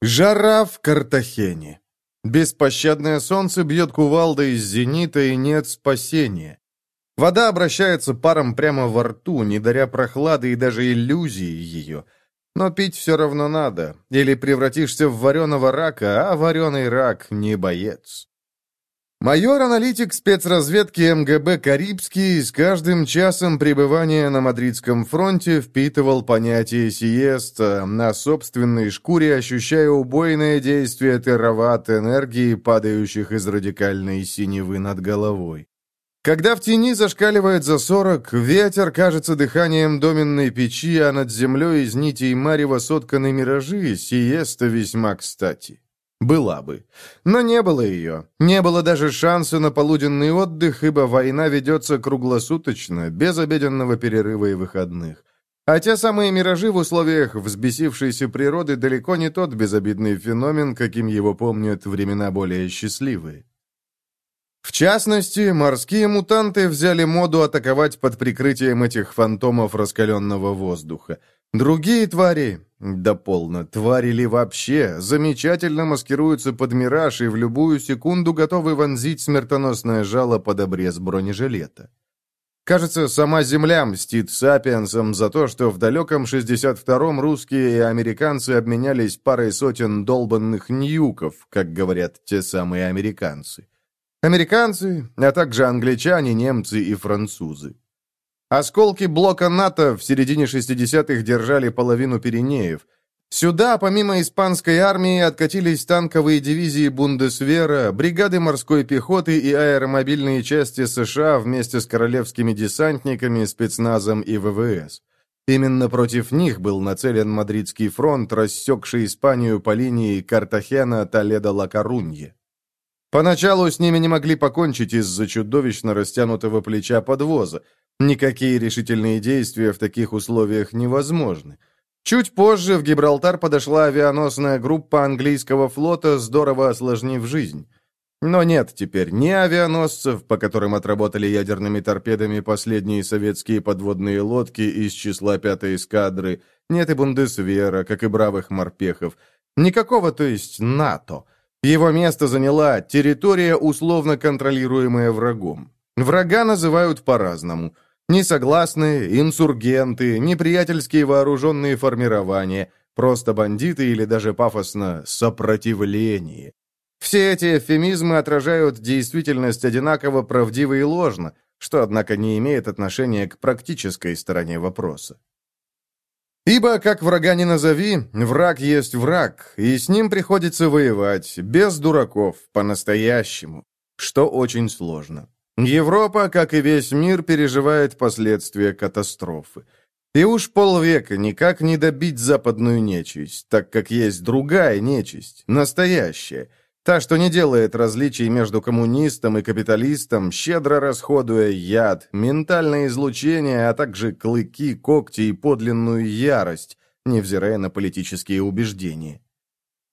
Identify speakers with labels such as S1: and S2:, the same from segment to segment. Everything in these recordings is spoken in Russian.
S1: Жара в Картахене. Беспощадное солнце бьет кувалдой из зенита, и нет спасения. Вода обращается паром прямо во рту, не даря прохлады и даже иллюзии ее. Но пить все равно надо, или превратишься в вареного рака, а вареный рак не боец. Майор-аналитик спецразведки МГБ «Карибский» с каждым часом пребывания на Мадридском фронте впитывал понятие сиеста, на собственной шкуре ощущая убойное действие тераватт энергии, падающих из радикальной синевы над головой. Когда в тени зашкаливает за сорок, ветер кажется дыханием доменной печи, а над землей из нитей марева сотканы миражи, сиеста весьма кстати. Была бы. Но не было ее. Не было даже шанса на полуденный отдых, ибо война ведется круглосуточно, без обеденного перерыва и выходных. А те самые миражи в условиях взбесившейся природы далеко не тот безобидный феномен, каким его помнят времена более счастливые. В частности, морские мутанты взяли моду атаковать под прикрытием этих фантомов раскаленного воздуха. Другие твари, да полно, твари ли вообще, замечательно маскируются под мираж и в любую секунду готовы вонзить смертоносное жало под обрез бронежилета. Кажется, сама Земля мстит сапиенсам за то, что в далеком 62-м русские и американцы обменялись парой сотен долбанных ньюков, как говорят те самые американцы. Американцы, а также англичане, немцы и французы. Осколки блока НАТО в середине 60-х держали половину Пиренеев. Сюда, помимо испанской армии, откатились танковые дивизии Бундесвера, бригады морской пехоты и аэромобильные части США вместе с королевскими десантниками, спецназом и ВВС. Именно против них был нацелен Мадридский фронт, рассекший Испанию по линии Картахена-Толедо-Ла-Корунье. Поначалу с ними не могли покончить из-за чудовищно растянутого плеча подвоза, Никакие решительные действия в таких условиях невозможны. Чуть позже в Гибралтар подошла авианосная группа английского флота, здорово осложнив жизнь. Но нет теперь ни авианосцев, по которым отработали ядерными торпедами последние советские подводные лодки из числа пятой эскадры, нет и Бундесвера, как и бравых морпехов. Никакого, то есть, НАТО. Его место заняла территория, условно контролируемая врагом. Врага называют по-разному – Несогласные, инсургенты, неприятельские вооруженные формирования, просто бандиты или даже пафосно «сопротивление». Все эти эвфемизмы отражают действительность одинаково правдиво и ложно, что, однако, не имеет отношения к практической стороне вопроса. Ибо, как врага не назови, враг есть враг, и с ним приходится воевать, без дураков, по-настоящему, что очень сложно. Европа, как и весь мир, переживает последствия катастрофы. И уж полвека никак не добить западную нечисть, так как есть другая нечисть, настоящая, та, что не делает различий между коммунистом и капиталистом, щедро расходуя яд, ментальное излучение, а также клыки, когти и подлинную ярость, невзирая на политические убеждения.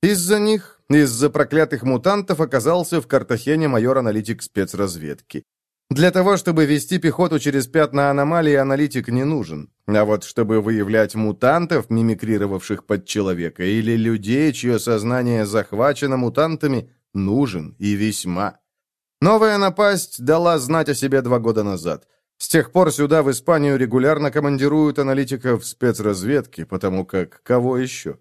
S1: Из-за них, из-за проклятых мутантов, оказался в Картахене майор-аналитик спецразведки. Для того, чтобы вести пехоту через пятна аномалии, аналитик не нужен. А вот чтобы выявлять мутантов, мимикрировавших под человека, или людей, чье сознание захвачено мутантами, нужен и весьма. Новая напасть дала знать о себе два года назад. С тех пор сюда, в Испанию, регулярно командируют аналитиков спецразведки, потому как кого еще?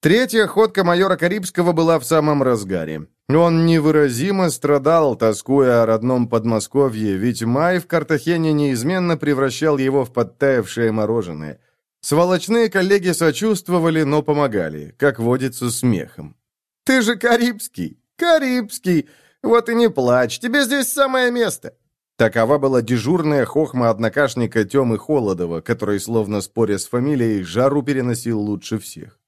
S1: Третья ходка майора Карибского была в самом разгаре. Он невыразимо страдал, тоскуя о родном Подмосковье, ведь май в Картахене неизменно превращал его в подтаявшее мороженое. Сволочные коллеги сочувствовали, но помогали, как водится, смехом. «Ты же Карибский! Карибский! Вот и не плачь, тебе здесь самое место!» Такова была дежурная хохма однокашника Темы Холодова, который, словно споря с фамилией, жару переносил лучше всех.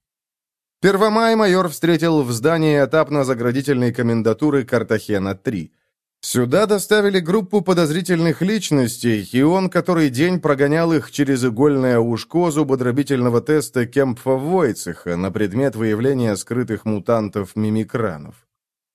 S1: Первомай майор встретил в здании этапно-заградительной комендатуры Картахена-3. Сюда доставили группу подозрительных личностей, и он который день прогонял их через игольное ушко зубодробительного теста Кемпфа-Войцеха на предмет выявления скрытых мутантов-мимикранов.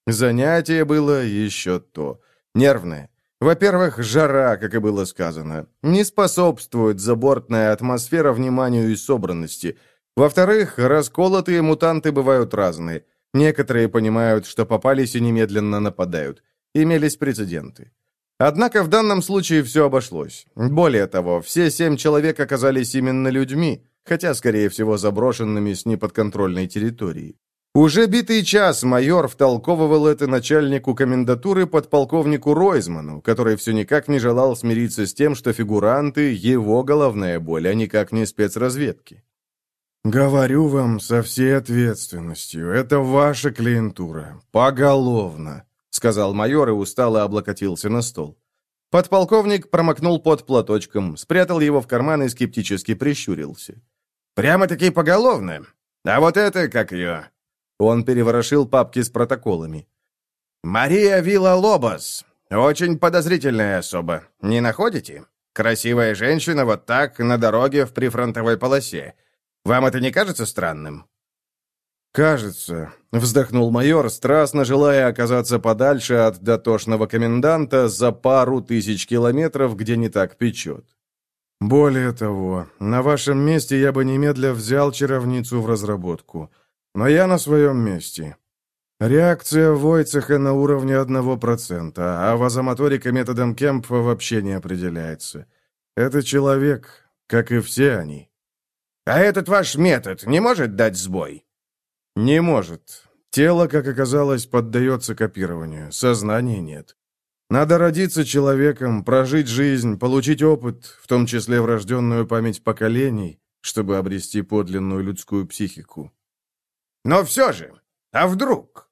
S1: Занятие было еще то. Нервное. Во-первых, жара, как и было сказано, не способствует забортная атмосфера вниманию и собранности – Во-вторых, расколотые мутанты бывают разные. Некоторые понимают, что попались и немедленно нападают. Имелись прецеденты. Однако в данном случае все обошлось. Более того, все семь человек оказались именно людьми, хотя, скорее всего, заброшенными с неподконтрольной территории. Уже битый час майор втолковывал это начальнику комендатуры подполковнику Ройзману, который все никак не желал смириться с тем, что фигуранты – его головная боль, а никак не спецразведки. «Говорю вам со всей ответственностью, это ваша клиентура, поголовно», сказал майор и устало облокотился на стол. Подполковник промокнул под платочком, спрятал его в карман и скептически прищурился. «Прямо-таки поголовно. А вот это как ее?» Он переворошил папки с протоколами. «Мария Вилла Лобос. Очень подозрительная особа. Не находите? Красивая женщина вот так, на дороге в прифронтовой полосе. Вам это не кажется странным?» «Кажется», — вздохнул майор, страстно желая оказаться подальше от дотошного коменданта за пару тысяч километров, где не так печет. «Более того, на вашем месте я бы немедля взял чаровницу в разработку. Но я на своем месте. Реакция Войцеха на уровне одного процента, а вазомоторика методом Кемпфа вообще не определяется. Это человек, как и все они». «А этот ваш метод не может дать сбой?» Не может. Тело, как оказалось, поддается копированию, сознания нет. Надо родиться человеком, прожить жизнь, получить опыт, в том числе врожденную память поколений, чтобы обрести подлинную людскую психику. Но все же, а вдруг?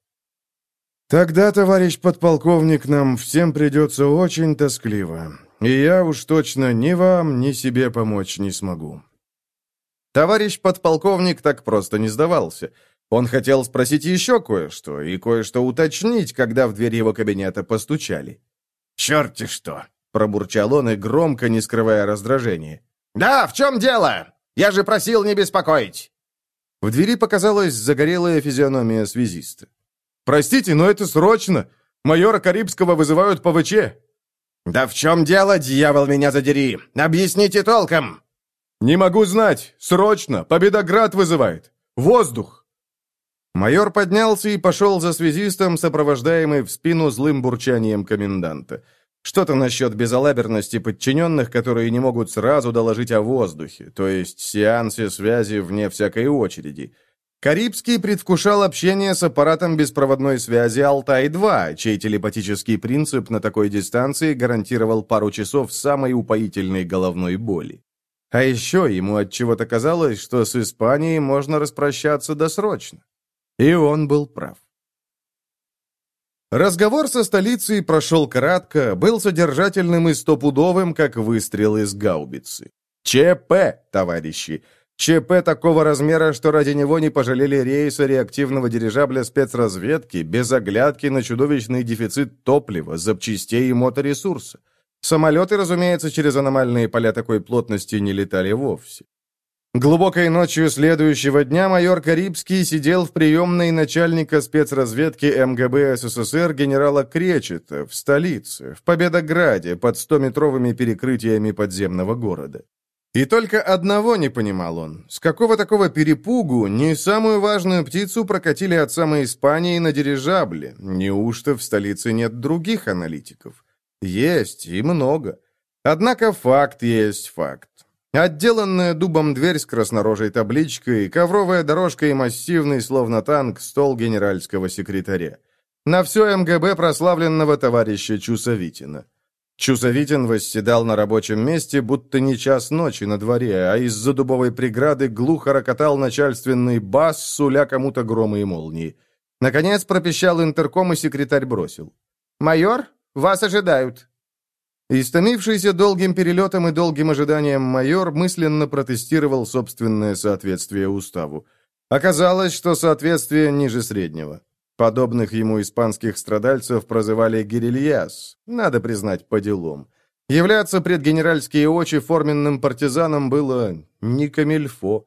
S1: Тогда, товарищ подполковник, нам всем придется очень тоскливо, и я уж точно ни вам, ни себе помочь не смогу. Товарищ подполковник так просто не сдавался — он хотел спросить еще кое-что и кое-что уточнить, когда в дверь его кабинета постучали. «Черт-те что!» — пробурчал он и громко, не скрывая раздражения. «Да, в чем дело? Я же просил не беспокоить!» В двери показалась загорелая физиономия связиста. «Простите, но это срочно! Майора Карибского вызывают по ВЧ!» «Да в чем дело, дьявол, меня задери? Объясните толком!» «Не могу знать! Срочно! Победоград вызывает! Воздух!» Майор поднялся и пошел за связистом, сопровождаемый в спину злым бурчанием коменданта. Что-то насчет безалаберности подчиненных, которые не могут сразу доложить о воздухе, то есть сеансе связи вне всякой очереди. Карибский предвкушал общение с аппаратом беспроводной связи «Алтай-2», чей телепатический принцип на такой дистанции гарантировал пару часов самой упоительной головной боли. А еще ему от чего то казалось, что с Испанией можно распрощаться досрочно. И он был прав. Разговор со столицей прошел кратко, был содержательным и стопудовым, как выстрел из гаубицы. ЧП, товарищи. ЧП такого размера, что ради него не пожалели рейса реактивного дирижабля спецразведки без оглядки на чудовищный дефицит топлива, запчастей и моторесурса. Самолеты, разумеется, через аномальные поля такой плотности не летали вовсе. Глубокой ночью следующего дня майор Карибский сидел в приемной начальника спецразведки МГБ СССР генерала Кречета в столице, в Победограде, под 100-метровыми перекрытиями подземного города. И только одного не понимал он. С какого такого перепугу не самую важную птицу прокатили от самой Испании на дирижабле? Неужто в столице нет других аналитиков? Есть, и много. Однако факт есть факт. Отделанная дубом дверь с краснорожей табличкой, ковровая дорожка и массивный, словно танк, стол генеральского секретаря. На все МГБ прославленного товарища Чусовитина. Чусовитин восседал на рабочем месте, будто не час ночи на дворе, а из-за дубовой преграды глухо рокотал начальственный бас, суля кому-то громы и молнии. Наконец пропищал интерком, и секретарь бросил. «Майор, вас ожидают». Истомившийся долгим перелетом и долгим ожиданием майор мысленно протестировал собственное соответствие уставу. Оказалось, что соответствие ниже среднего. Подобных ему испанских страдальцев прозывали гирильяс, надо признать, по делам. Являться пред генеральские очи форменным партизаном было не камильфо.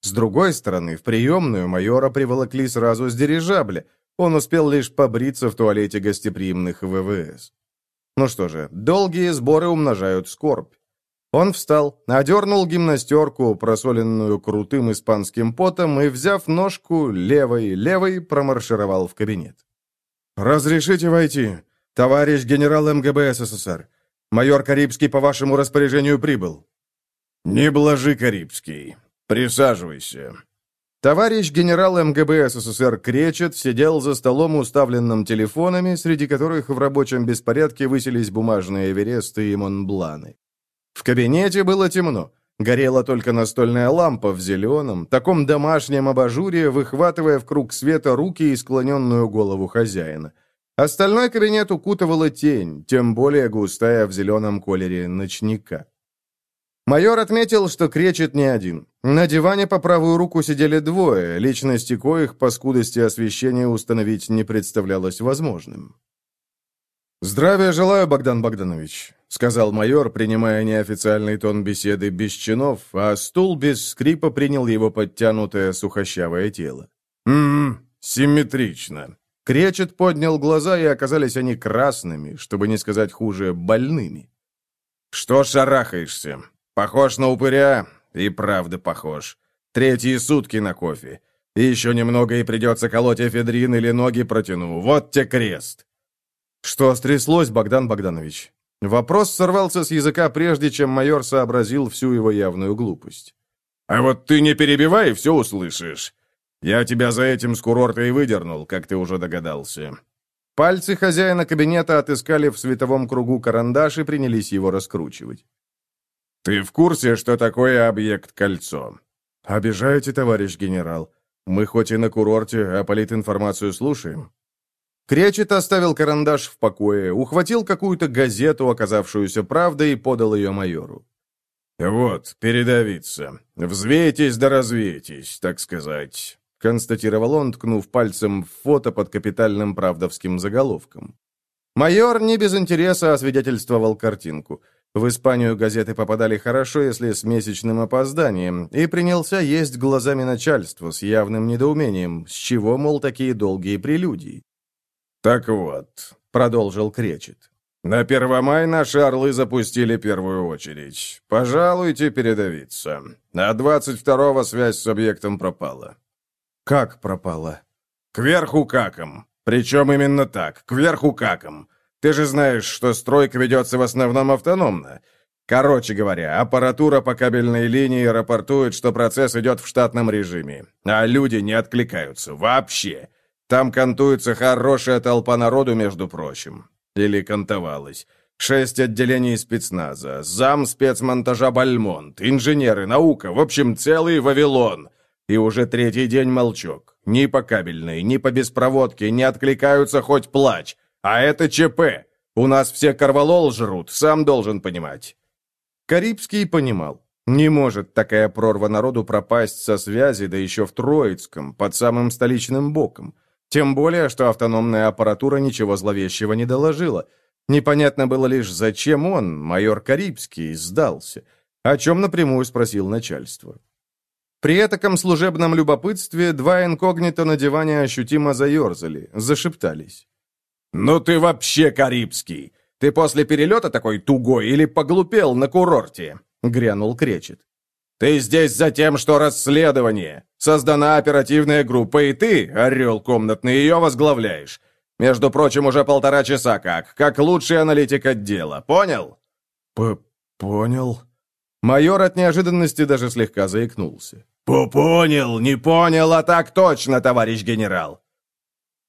S1: С другой стороны, в приемную майора приволокли сразу с дирижабля. Он успел лишь побриться в туалете гостеприимных ВВС. Ну что же, долгие сборы умножают скорбь. Он встал, одернул гимнастерку, просоленную крутым испанским потом, и, взяв ножку левой-левой, промаршировал в кабинет. «Разрешите войти, товарищ генерал МГБ СССР. Майор Карибский по вашему распоряжению прибыл».
S2: «Не блажи, Карибский. Присаживайся».
S1: Товарищ генерал МГБ СССР Кречет сидел за столом, уставленным телефонами, среди которых в рабочем беспорядке высились бумажные Эвересты и Монбланы. В кабинете было темно. Горела только настольная лампа в зеленом, таком домашнем абажуре, выхватывая в круг света руки и склоненную голову хозяина. Остальной кабинет укутывала тень, тем более густая в зеленом колере ночника. Майор отметил, что кречет не один. На диване по правую руку сидели двое, личности коих по скудости освещения установить не представлялось возможным. «Здравия желаю, Богдан Богданович», — сказал майор, принимая неофициальный тон беседы без чинов, а стул без скрипа принял его подтянутое сухощавое тело.
S2: «М-м, симметрично».
S1: Кречет поднял глаза, и оказались они красными, чтобы не сказать хуже, больными.
S2: «Что шарахаешься? Похож на упыря? И правда похож. Третьи сутки на кофе. И еще немного, и придется колоть эфедрин или ноги протяну. Вот те крест!»
S1: «Что стряслось, Богдан Богданович?» Вопрос сорвался с языка, прежде чем майор сообразил всю его явную глупость.
S2: «А вот ты не перебивай, все услышишь. Я тебя за этим с курорта и выдернул, как ты уже догадался».
S1: Пальцы хозяина кабинета отыскали в световом кругу карандаш и принялись его раскручивать.
S2: «Ты в курсе, что такое объект кольцо?»
S1: «Обижаете, товарищ генерал. Мы хоть и на курорте, а политинформацию слушаем». Кречет оставил карандаш в покое, ухватил какую-то газету, оказавшуюся правдой, и подал ее майору.
S2: «Вот, передавиться. Взвейтесь да развейтесь, так сказать», — констатировал он, ткнув пальцем в фото под капитальным правдовским заголовком.
S1: Майор не без интереса освидетельствовал картинку. В Испанию газеты попадали хорошо, если с месячным опозданием, и принялся есть глазами начальства с явным недоумением, с чего, мол, такие долгие прелюдии.
S2: «Так вот», — продолжил Кречет, — «на Первомай наши орлы запустили первую очередь. Пожалуйте передавиться. А 22-го связь с объектом пропала».
S1: «Как пропала?»
S2: «Кверху каком. Причем именно так, кверху каком. Ты же знаешь, что стройка ведется в основном автономно. Короче говоря, аппаратура по кабельной линии рапортует, что процесс идет в штатном режиме, а люди не откликаются вообще. Там кантуется хорошая толпа народу, между прочим. Или кантовалась. Шесть отделений спецназа, зам спецмонтажа Бальмонт, инженеры, наука, в общем, целый Вавилон. И уже третий день молчок. Ни по кабельной, ни по беспроводке не откликаются хоть плач. А это ЧП. У нас все корвалол жрут, сам должен понимать.
S1: Карибский понимал. Не может такая прорва народу пропасть со связи, да еще в Троицком, под самым столичным боком. Тем более, что автономная аппаратура ничего зловещего не доложила. Непонятно было лишь, зачем он, майор Карибский, сдался, о чем напрямую спросил начальство. При этом служебном любопытстве два инкогнито на диване ощутимо заерзали, зашептались.
S2: «Ну ты вообще Карибский! Ты после перелета такой тугой или поглупел на курорте?» — грянул Кречет. Ты здесь за тем, что расследование. Создана оперативная группа, и ты, орел комнатный, ее возглавляешь. Между прочим, уже полтора часа как, как лучший аналитик отдела. Понял?
S1: П понял. Майор от неожиданности даже слегка заикнулся.
S2: «Понял, не понял, а так точно, товарищ генерал!»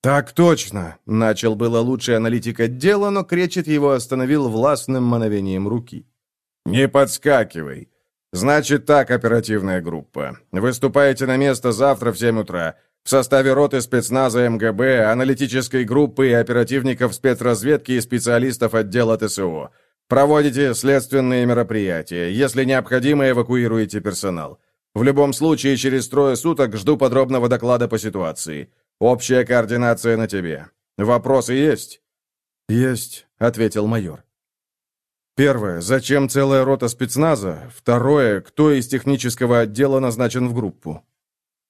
S1: «Так точно!» — начал было лучший аналитик отдела, но Кречет его остановил властным мановением руки.
S2: «Не подскакивай. «Значит так, оперативная группа. Выступаете на место завтра в 7 утра. В составе роты спецназа МГБ, аналитической группы и оперативников спецразведки и специалистов отдела ТСО. Проводите следственные мероприятия. Если необходимо, эвакуируйте персонал. В любом случае, через трое суток жду подробного доклада по ситуации. Общая координация на тебе. Вопросы есть?»
S1: «Есть», — ответил майор. Первое. Зачем целая рота спецназа? Второе. Кто из технического отдела назначен в группу?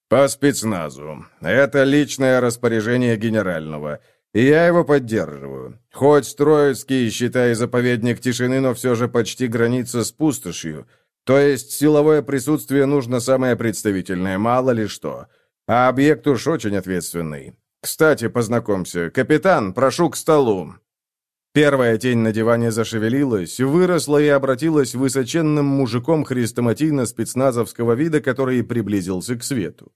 S2: По спецназу. Это личное распоряжение генерального. И я его поддерживаю. Хоть Троицкий, считай, заповедник тишины, но все же почти граница с пустошью. То есть силовое присутствие нужно самое представительное, мало ли что. А объект уж очень ответственный. Кстати, познакомься. Капитан, прошу к столу. Первая тень на диване зашевелилась, выросла и обратилась высоченным мужиком хрестоматийно-спецназовского вида, который приблизился к свету.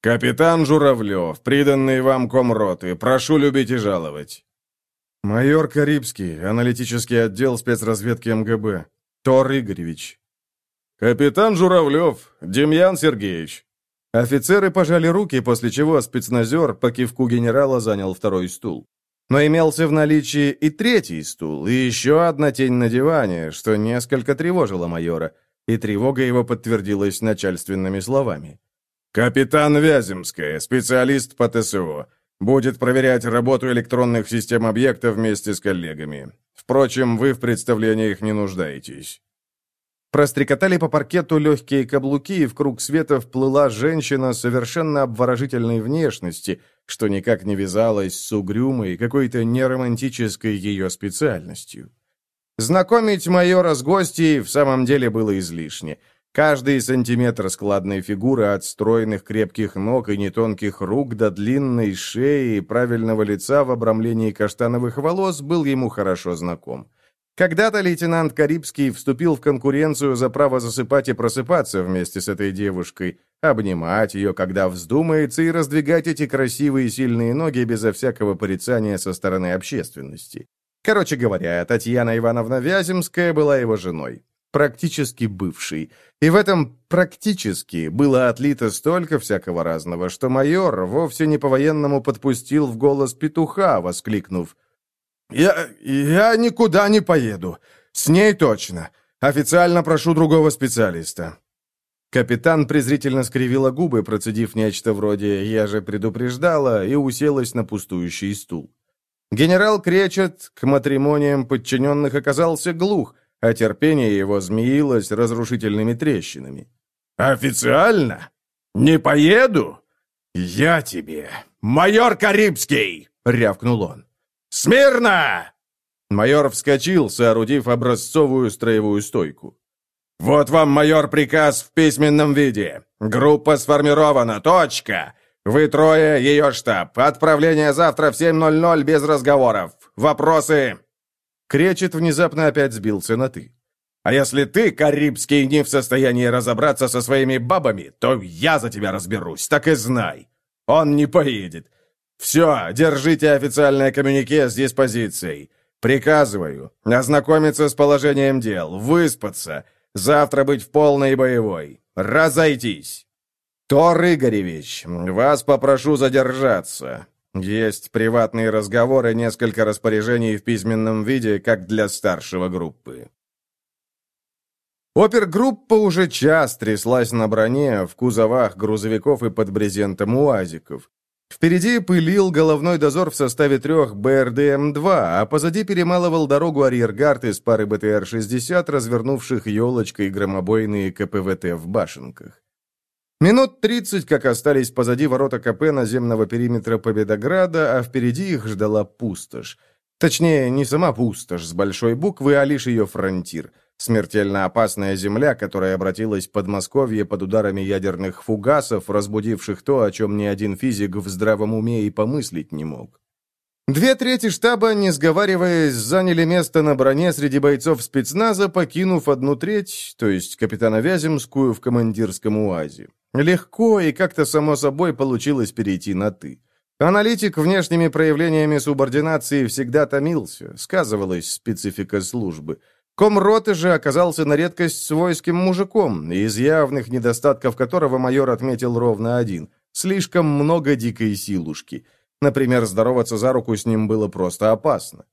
S2: «Капитан Журавлев, приданный вам комроты, прошу любить и жаловать».
S1: «Майор Карибский, аналитический отдел спецразведки МГБ. Тор Игоревич».
S2: «Капитан Журавлев, Демьян Сергеевич».
S1: Офицеры пожали руки, после чего спецназер по кивку генерала занял второй стул. Но имелся в наличии и третий стул, и еще одна тень на диване, что несколько тревожило майора, и тревога его подтвердилась начальственными словами.
S2: «Капитан Вяземская, специалист по ТСО. Будет проверять работу электронных систем объекта вместе с коллегами. Впрочем, вы в представлениях не нуждаетесь».
S1: Прострекотали по паркету легкие каблуки, и в круг света вплыла женщина совершенно обворожительной внешности, что никак не вязалось с угрюмой, какой-то неромантической ее специальностью. Знакомить майора с гостьей в самом деле было излишне — Каждый сантиметр складной фигуры от стройных крепких ног и нетонких рук до длинной шеи и правильного лица в обрамлении каштановых волос был ему хорошо знаком. Когда-то лейтенант Карибский вступил в конкуренцию за право засыпать и просыпаться вместе с этой девушкой, обнимать ее, когда вздумается, и раздвигать эти красивые сильные ноги безо всякого порицания со стороны общественности. Короче говоря, Татьяна Ивановна Вяземская была его женой практически бывший. И в этом «практически» было отлито столько всякого разного, что майор вовсе не по-военному подпустил в голос петуха, воскликнув «Я... я никуда не поеду. С ней точно. Официально прошу другого специалиста». Капитан презрительно скривила губы, процедив нечто вроде «я же предупреждала» и уселась на пустующий стул. Генерал Кречет к матримониям подчиненных оказался глух, а терпение его змеилось разрушительными трещинами.
S2: «Официально? Не поеду? Я тебе, майор Карибский!» — рявкнул он. «Смирно!»
S1: Майор вскочил, соорудив образцовую строевую стойку.
S2: «Вот вам, майор, приказ в письменном виде. Группа сформирована. Точка. Вы трое, ее штаб. Отправление завтра в 7.00 без разговоров. Вопросы?»
S1: Кречет внезапно опять сбился на «ты».
S2: «А если ты, Карибский, не в состоянии разобраться со своими бабами, то я за тебя разберусь, так и знай. Он не поедет. Все, держите официальное коммюнике с диспозицией. Приказываю ознакомиться с положением дел, выспаться, завтра быть в полной боевой. Разойтись!» «Тор Игоревич, вас попрошу задержаться. Есть приватные разговоры, несколько распоряжений в письменном виде, как для старшего группы. Опергруппа уже час тряслась на броне, в кузовах грузовиков и под брезентом уазиков. Впереди пылил головной дозор в составе трех БРДМ-2, а позади перемалывал дорогу арьергард из пары БТР-60, развернувших елочкой громобойные КПВТ в башенках. Минут тридцать, как остались позади ворота КП наземного периметра Победограда, а впереди их ждала пустошь. Точнее, не сама пустошь с большой буквы, а лишь ее фронтир. Смертельно опасная земля, которая обратилась Подмосковье под ударами ядерных фугасов, разбудивших то, о чем ни один физик в здравом уме и помыслить не мог. Две трети штаба, не сговариваясь, заняли место на броне среди бойцов спецназа, покинув одну треть, то есть капитана Вяземскую в командирском УАЗе. Легко и как-то само собой получилось перейти на «ты». Аналитик внешними проявлениями субординации всегда томился, сказывалась специфика службы. Комроты же оказался на редкость свойским мужиком, из явных недостатков которого майор отметил ровно один – слишком много дикой силушки. Например, здороваться за руку с ним было просто опасно.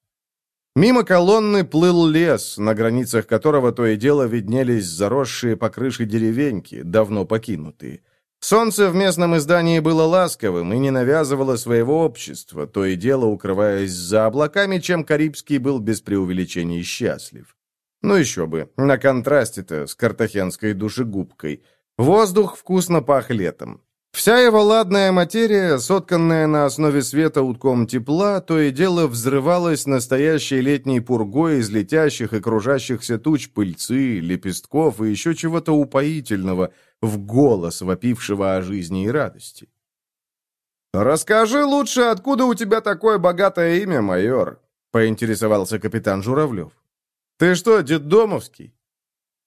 S2: Мимо колонны плыл лес, на границах которого то и дело виднелись заросшие по крыше деревеньки, давно покинутые. Солнце в местном издании было ласковым и не навязывало своего общества, то и дело укрываясь за облаками, чем Карибский был без преувеличений счастлив. Ну еще бы, на контрасте-то с картахенской душегубкой. Воздух вкусно пах летом.
S1: Вся его ладная материя, сотканная на основе света утком тепла, то и дело взрывалась настоящей летней пургой из летящих и кружащихся туч пыльцы, лепестков и еще чего-то упоительного, в голос вопившего о жизни и радости. «Расскажи лучше, откуда у тебя такое богатое имя, майор?» — поинтересовался капитан Журавлев. «Ты что, детдомовский?»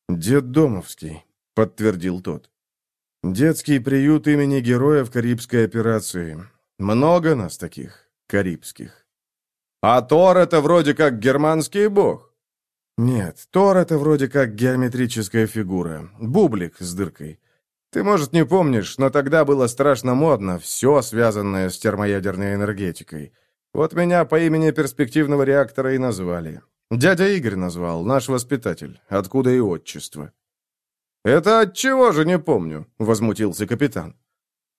S2: «Детдомовский», — подтвердил тот. Детский приют имени героев Карибской операции. Много нас таких, карибских.
S1: А Тор — это вроде как германский бог?
S2: Нет, Тор — это вроде как геометрическая фигура. Бублик с дыркой. Ты, может, не помнишь, но тогда было страшно модно, все связанное с термоядерной энергетикой. Вот меня по имени перспективного реактора и назвали. Дядя Игорь назвал, наш воспитатель, откуда и отчество.
S1: «Это от чего же не помню?» — возмутился капитан.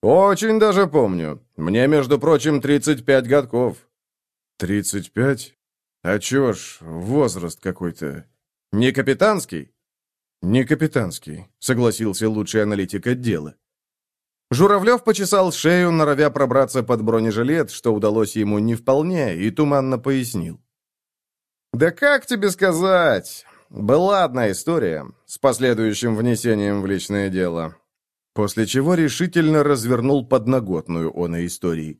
S1: «Очень даже помню. Мне, между прочим, 35 годков».
S2: «Тридцать пять? А чего ж, возраст какой-то...»
S1: «Не капитанский?»
S2: «Не капитанский», — согласился лучший аналитик отдела.
S1: Журавлев почесал шею, норовя пробраться под бронежилет, что удалось ему не вполне, и туманно пояснил. «Да как тебе сказать? Была одна история с последующим внесением в личное дело, после чего решительно развернул подноготную оной истории.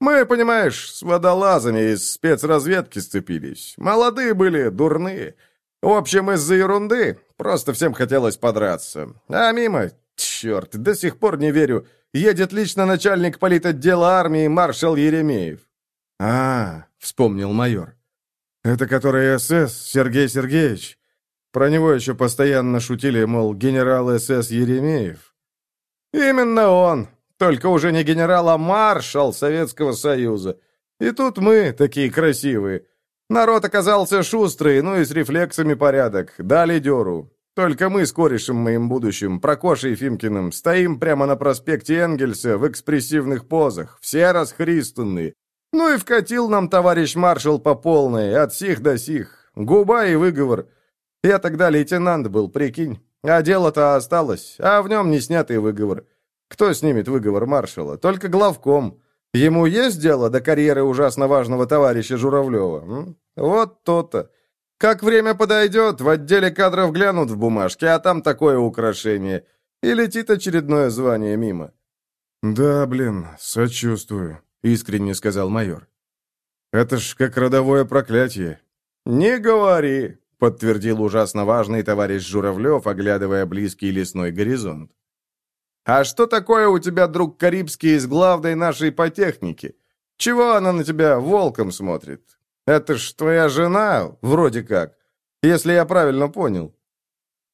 S1: Мы, понимаешь, с водолазами из спецразведки сцепились. Молодые были, дурные. В общем, из-за ерунды. Просто всем хотелось подраться. А мимо, черт, до сих пор не верю, едет лично начальник политотдела армии маршал Еремеев.
S2: «А, — вспомнил майор, это который СС, Сергей Сергеевич. Про него еще постоянно шутили, мол, генерал СС Еремеев.
S1: Именно он, только уже не генерал, а маршал Советского Союза. И тут мы, такие красивые. Народ оказался шустрый, ну и с рефлексами порядок. Дали дёру. Только мы с корешем моим будущим, Прокошей Фимкиным, стоим прямо на проспекте Энгельса в экспрессивных позах, все расхристанные. Ну и вкатил нам товарищ маршал по полной, от сих до сих. Губа и выговор. Я тогда лейтенант был, прикинь. А дело-то осталось, а в нем не снятый выговор. Кто снимет выговор маршала? Только главком. Ему есть дело до карьеры ужасно важного товарища Журавлева? М? Вот то-то. Как время подойдет, в отделе кадров глянут в бумажке, а там такое украшение. И летит очередное звание мимо.
S2: «Да, блин, сочувствую», — искренне сказал майор. «Это ж как родовое проклятие».
S1: «Не говори», — подтвердил ужасно важный товарищ Журавлев, оглядывая близкий лесной горизонт. «А что такое у тебя, друг Карибский, из главной нашей по технике? Чего она на тебя волком смотрит? Это ж твоя жена, вроде как, если я правильно понял».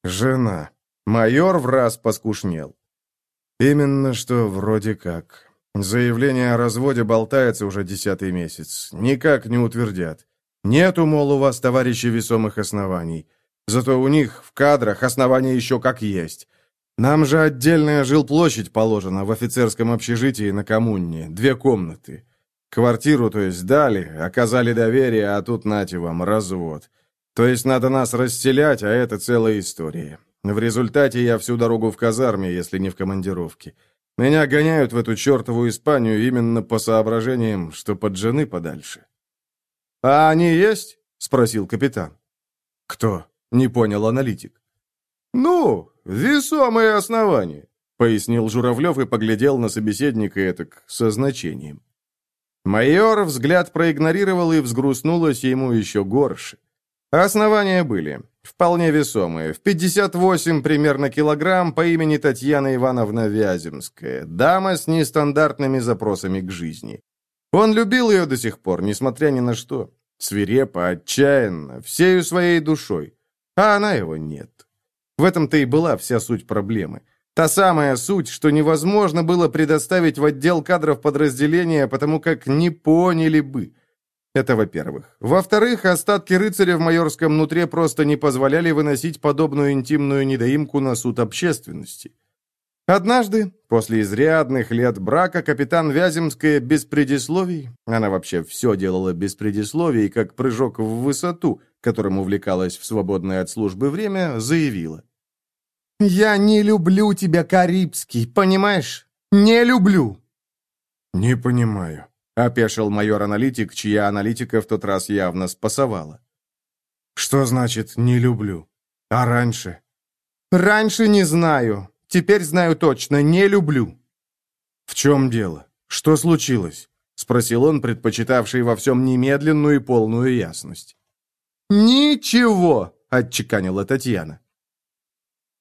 S2: «Жена». Майор в раз поскушнел. «Именно что вроде как. Заявление о разводе болтается уже десятый месяц. Никак не утвердят. Нету, мол, у вас, товарищи, весомых оснований. Зато у них в кадрах основания еще как есть. Нам же отдельная жилплощадь положена в офицерском общежитии на коммуне. Две комнаты. Квартиру, то есть, дали, оказали доверие, а тут нате вам, развод. То есть надо нас расселять, а это целая история. В результате я всю дорогу в казарме, если не в командировке. Меня гоняют в эту чертову Испанию именно по соображениям, что под жены подальше».
S1: «А они есть?» — спросил капитан.
S2: «Кто?» — не понял аналитик.
S1: «Ну, весомые основания», — пояснил Журавлев и поглядел на собеседника этак со значением. Майор взгляд проигнорировал и взгрустнулось ему еще горше. Основания были. Вполне весомые. В 58 примерно килограмм по имени Татьяна Ивановна Вяземская. Дама с нестандартными запросами к жизни. Он любил ее до сих пор, несмотря ни на что. Свирепо, отчаянно, всею своей душой. А она его нет. В этом-то и была вся суть проблемы. Та самая суть, что невозможно было предоставить в отдел кадров подразделения, потому как не поняли бы – это во-первых. Во-вторых, остатки рыцаря в майорском нутре просто не позволяли выносить подобную интимную недоимку на суд общественности. Однажды, после изрядных лет брака, капитан Вяземская без предисловий, она вообще все делала без предисловий, как прыжок в высоту, которым увлекалась в свободное от службы время, заявила. «Я не люблю тебя, Карибский, понимаешь?
S3: Не люблю!»
S1: «Не понимаю», — опешил майор-аналитик, чья аналитика в тот раз явно спасовала. «Что значит «не люблю»? А раньше?»
S3: «Раньше не знаю. Теперь знаю точно. Не люблю».
S1: «В чем дело? Что случилось?» — спросил он, предпочитавший во всем немедленную и полную ясность.
S3: «Ничего!» — отчеканила Татьяна.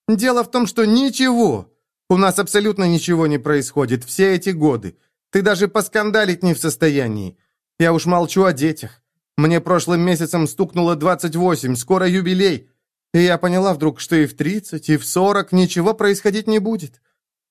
S3: «Дело в том, что ничего. У нас абсолютно ничего не происходит все эти годы. Ты даже поскандалить не в состоянии. Я уж молчу о детях. Мне прошлым месяцем стукнуло 28, скоро юбилей. И я поняла вдруг, что и в 30, и в 40 ничего происходить не будет.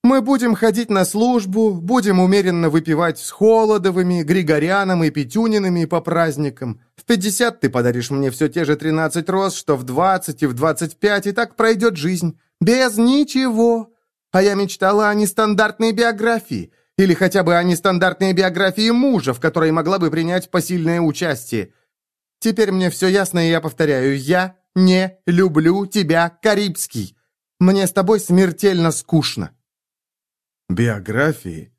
S3: Мы будем ходить на службу, будем умеренно выпивать с Холодовыми, Григоряном и Петюниными по праздникам. В 50 ты подаришь мне все те же 13 роз, что в 20 и в 25, и так пройдет жизнь. Без ничего. А я мечтала о нестандартной биографии. Или хотя бы о нестандартной биографии мужа, в которой могла бы принять посильное участие. Теперь мне все ясно, и я повторяю, я не люблю тебя, Карибский. Мне с тобой смертельно скучно».
S1: «Биографии?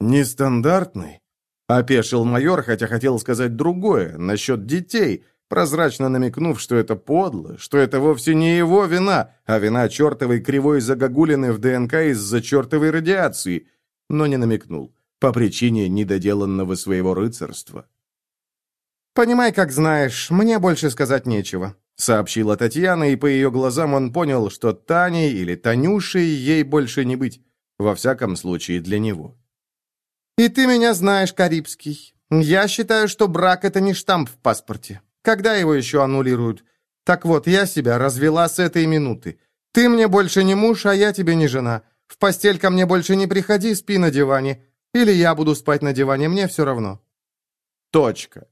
S1: Нестандартной?» — опешил майор, хотя хотел сказать другое, насчет детей, прозрачно намекнув, что это подло, что это вовсе не его вина, а вина чертовой кривой загогулины в ДНК из-за чертовой радиации, но не намекнул, по причине недоделанного своего рыцарства.
S3: «Понимай, как знаешь, мне больше сказать нечего», — сообщила Татьяна, и по ее глазам он понял, что Таней или Танюшей ей больше не быть, во всяком случае для него. «И ты меня знаешь, Карибский. Я считаю, что брак — это не штамп в паспорте. Когда его еще аннулируют? Так вот, я себя развела с этой минуты. Ты мне больше не муж, а я тебе не жена. В постель ко мне больше не приходи, спи на диване. Или я буду спать на диване, мне все равно».
S1: Точка.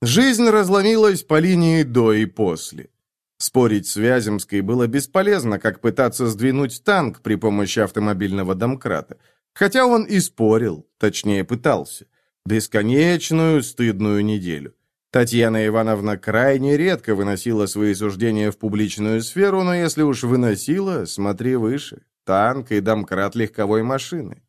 S1: Жизнь разломилась по линии до и после. Спорить с Вяземской было бесполезно, как пытаться сдвинуть танк при помощи автомобильного домкрата. Хотя он и спорил, точнее пытался. Бесконечную стыдную неделю. Татьяна Ивановна крайне редко выносила свои суждения в публичную сферу, но если уж выносила, смотри выше. Танк и домкрат легковой машины.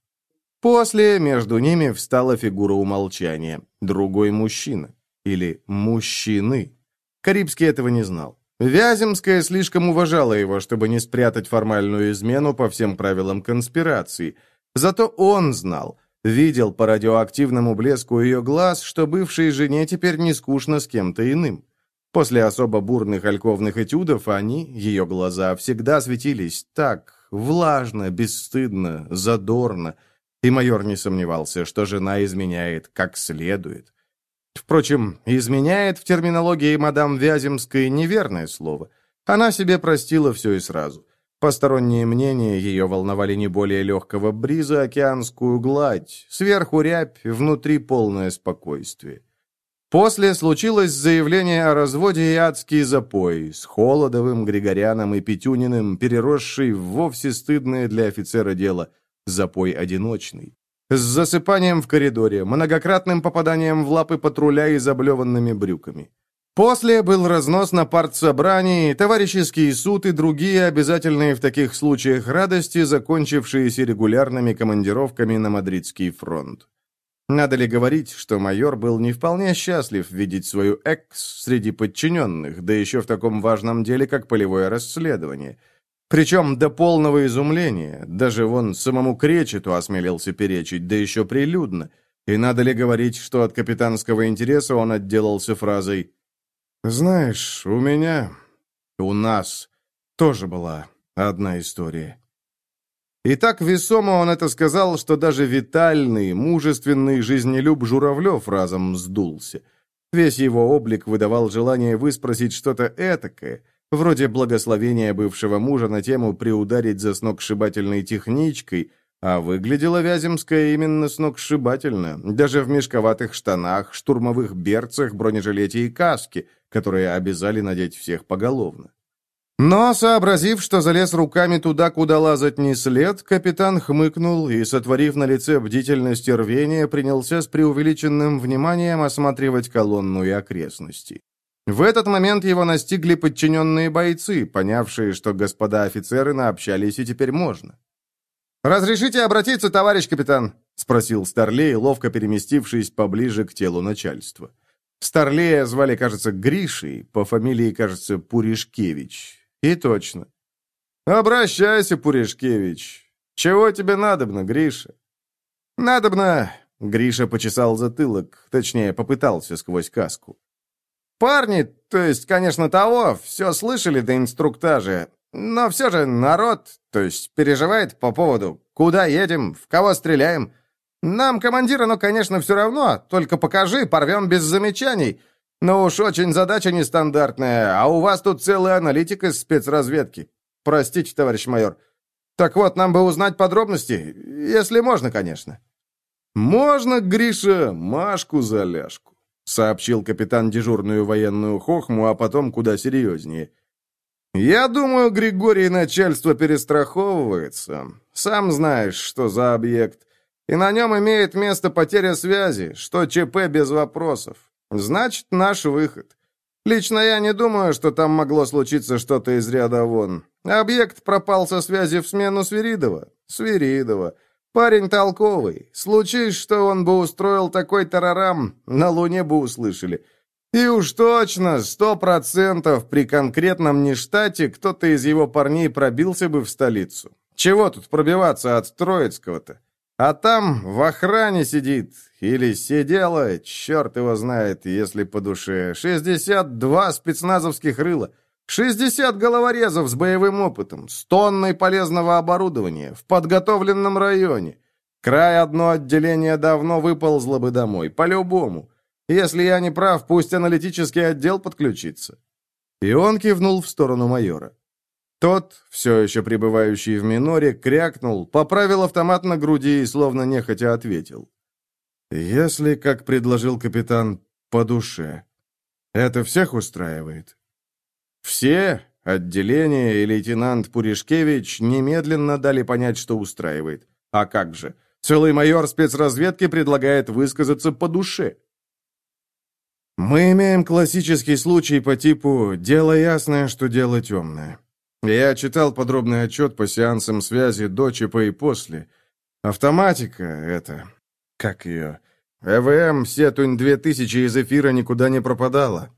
S1: После между ними встала фигура умолчания. Другой мужчина. Или мужчины. Карибский этого не знал. Вяземская слишком уважала его, чтобы не спрятать формальную измену по всем правилам конспирации. Зато он знал, Видел по радиоактивному блеску ее глаз, что бывшей жене теперь не скучно с кем-то иным. После особо бурных альковных этюдов они, ее глаза, всегда светились так, влажно, бесстыдно, задорно, и майор не сомневался, что жена изменяет как следует. Впрочем, «изменяет» в терминологии мадам Вяземской неверное слово. Она себе простила все и сразу. Посторонние мнения ее волновали не более легкого бриза океанскую гладь, сверху рябь, внутри полное спокойствие. После случилось заявление о разводе и адский запой с Холодовым, Григоряном и Петюниным, переросший в вовсе стыдное для офицера дело запой одиночный. С засыпанием в коридоре, многократным попаданием в лапы патруля и заблеванными брюками. После был разнос на партсобрании, товарищеский суд и другие обязательные в таких случаях радости, закончившиеся регулярными командировками на Мадридский фронт. Надо ли говорить, что майор был не вполне счастлив видеть свою экс среди подчиненных, да еще в таком важном деле, как полевое расследование. Причем до полного изумления, даже вон самому Кречету осмелился перечить, да еще прилюдно. И надо ли говорить, что от капитанского интереса он отделался фразой знаешь, у меня, у нас тоже была одна история. И так весомо он это сказал, что даже витальный, мужественный жизнелюб Журавлев разом сдулся. Весь его облик выдавал желание выспросить что-то этакое, вроде благословения бывшего мужа на тему приударить за сногсшибательной техничкой, а выглядела Вяземская именно сногсшибательно, даже в мешковатых штанах, штурмовых берцах, бронежилете и каске – которые обязали надеть всех поголовно. Но, сообразив, что залез руками туда, куда лазать не след, капитан хмыкнул и, сотворив на лице бдительность и рвение, принялся с преувеличенным вниманием осматривать колонну и окрестности. В этот момент его настигли подчиненные бойцы, понявшие, что господа офицеры наобщались и теперь можно. «Разрешите обратиться, товарищ капитан?» — спросил Старлей, ловко переместившись поближе к телу начальства. Старлея звали, кажется, Гришей, по фамилии, кажется, Пуришкевич. И точно. «Обращайся, Пуришкевич. Чего тебе надобно, Гриша?» «Надобно...» — Гриша почесал затылок, точнее, попытался сквозь каску. «Парни, то есть, конечно, того, все слышали до инструктажа, но все же народ, то есть, переживает по поводу, куда едем, в кого стреляем. Нам, командира, ну, конечно, все равно, только покажи, порвем без замечаний. Но уж очень задача нестандартная, а у вас тут целый аналитик из спецразведки. Простите, товарищ майор. Так вот, нам бы узнать подробности, если можно, конечно». «Можно, Гриша, Машку за ляжку», — сообщил капитан дежурную военную хохму, а потом куда серьезнее. «Я думаю, Григорий начальство перестраховывается. Сам знаешь, что за объект. И на нем имеет место потеря связи, что ЧП без вопросов. Значит, наш выход. Лично я не думаю, что там могло случиться что-то из ряда вон. Объект пропал со связи в смену Свиридова. Свиридова. Парень толковый. Случись, что он бы устроил такой тарарам, на Луне бы услышали. И уж точно, сто процентов при конкретном нештате кто-то из его парней пробился бы в столицу. Чего тут пробиваться от Троицкого-то? А там в охране сидит, или сидела, черт его знает, если по душе, 62 спецназовских рыла, 60 головорезов с боевым опытом, с тонной полезного оборудования, в подготовленном районе. Край одно отделение давно выползло бы домой, по-любому. Если я не прав, пусть аналитический отдел подключится». И он кивнул в сторону майора. Тот, все еще пребывающий в миноре, крякнул, поправил автомат на груди и словно нехотя ответил. «Если, как предложил капитан, по душе, это всех устраивает?» Все, отделение и лейтенант Пуришкевич, немедленно дали понять, что устраивает. А как же? Целый майор спецразведки предлагает высказаться по душе. Мы имеем классический случай по типу «дело ясное, что дело темное». Я читал подробный отчет по сеансам связи до ЧП и после. Автоматика — это... Как ее? ЭВМ Сетунь-2000 из эфира никуда не пропадала.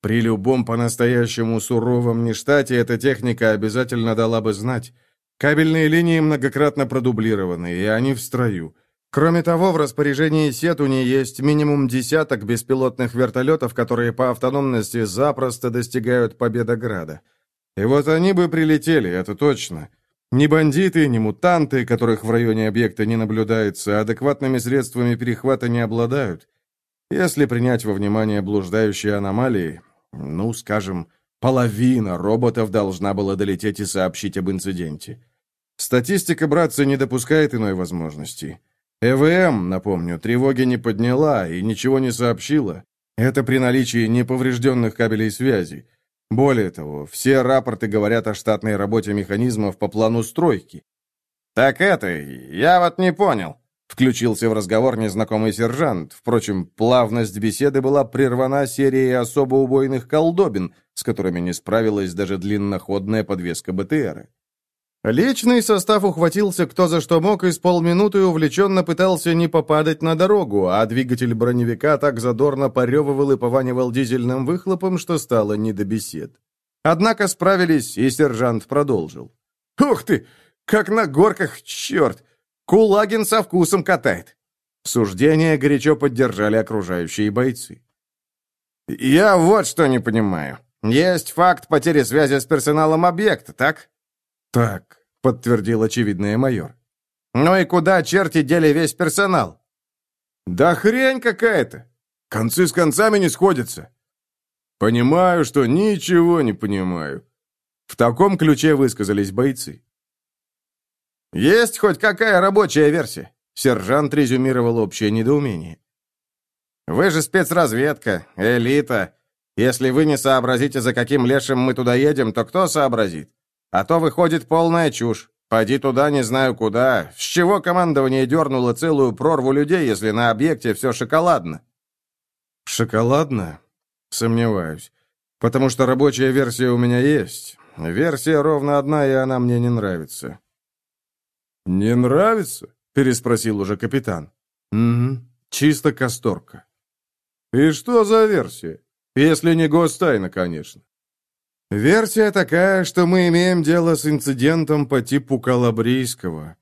S1: При любом по-настоящему суровом нештате эта техника обязательно дала бы знать. Кабельные линии многократно продублированы, и они в строю. Кроме того, в распоряжении Сетуни есть минимум десяток беспилотных вертолетов, которые по автономности запросто достигают Победограда. И вот они бы прилетели, это точно. Ни бандиты, ни мутанты, которых в районе объекта не наблюдается, адекватными средствами перехвата не обладают. Если принять во внимание блуждающие аномалии, ну, скажем, половина роботов должна была долететь и сообщить об инциденте. Статистика, братцы, не допускает иной возможности. ЭВМ, напомню, тревоги не подняла и ничего не сообщила. Это при наличии неповрежденных кабелей связи. Более того, все рапорты говорят о штатной работе механизмов по плану стройки. «Так это, я вот не понял», — включился в разговор незнакомый сержант. Впрочем, плавность беседы была прервана серией особо убойных колдобин, с которыми не справилась даже длинноходная подвеска БТРа. Личный состав ухватился кто за что мог и с полминуты увлеченно пытался не попадать на дорогу, а двигатель броневика так задорно поревывал и пованивал дизельным выхлопом, что стало не до бесед. Однако справились, и сержант продолжил. «Ух ты! Как на горках, черт! Кулагин со вкусом катает!» Суждения горячо поддержали окружающие бойцы. «Я вот что не понимаю. Есть факт потери связи с персоналом объекта, так?» «Так», — подтвердил очевидный майор. «Ну и куда черти дели весь персонал?» «Да хрень какая-то! Концы с концами не сходятся!» «Понимаю, что ничего не понимаю». В таком ключе высказались бойцы. «Есть хоть какая рабочая версия?» Сержант резюмировал общее недоумение. «Вы же спецразведка, элита. Если вы не сообразите, за каким лешим мы туда едем, то кто сообразит? А то выходит полная чушь. Пойди туда, не знаю куда. С чего командование дернуло целую прорву людей, если на объекте все шоколадно?» «Шоколадно? Сомневаюсь. Потому что рабочая версия у меня есть. Версия ровно одна, и она мне не нравится.
S2: «Не нравится?» — переспросил уже капитан.
S1: «Угу, чисто касторка».
S2: «И что за версия? Если не гостайна, конечно».
S1: «Версия такая, что мы имеем дело с инцидентом по типу Калабрийского.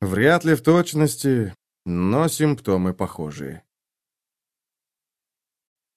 S1: Вряд ли в точности, но симптомы похожие».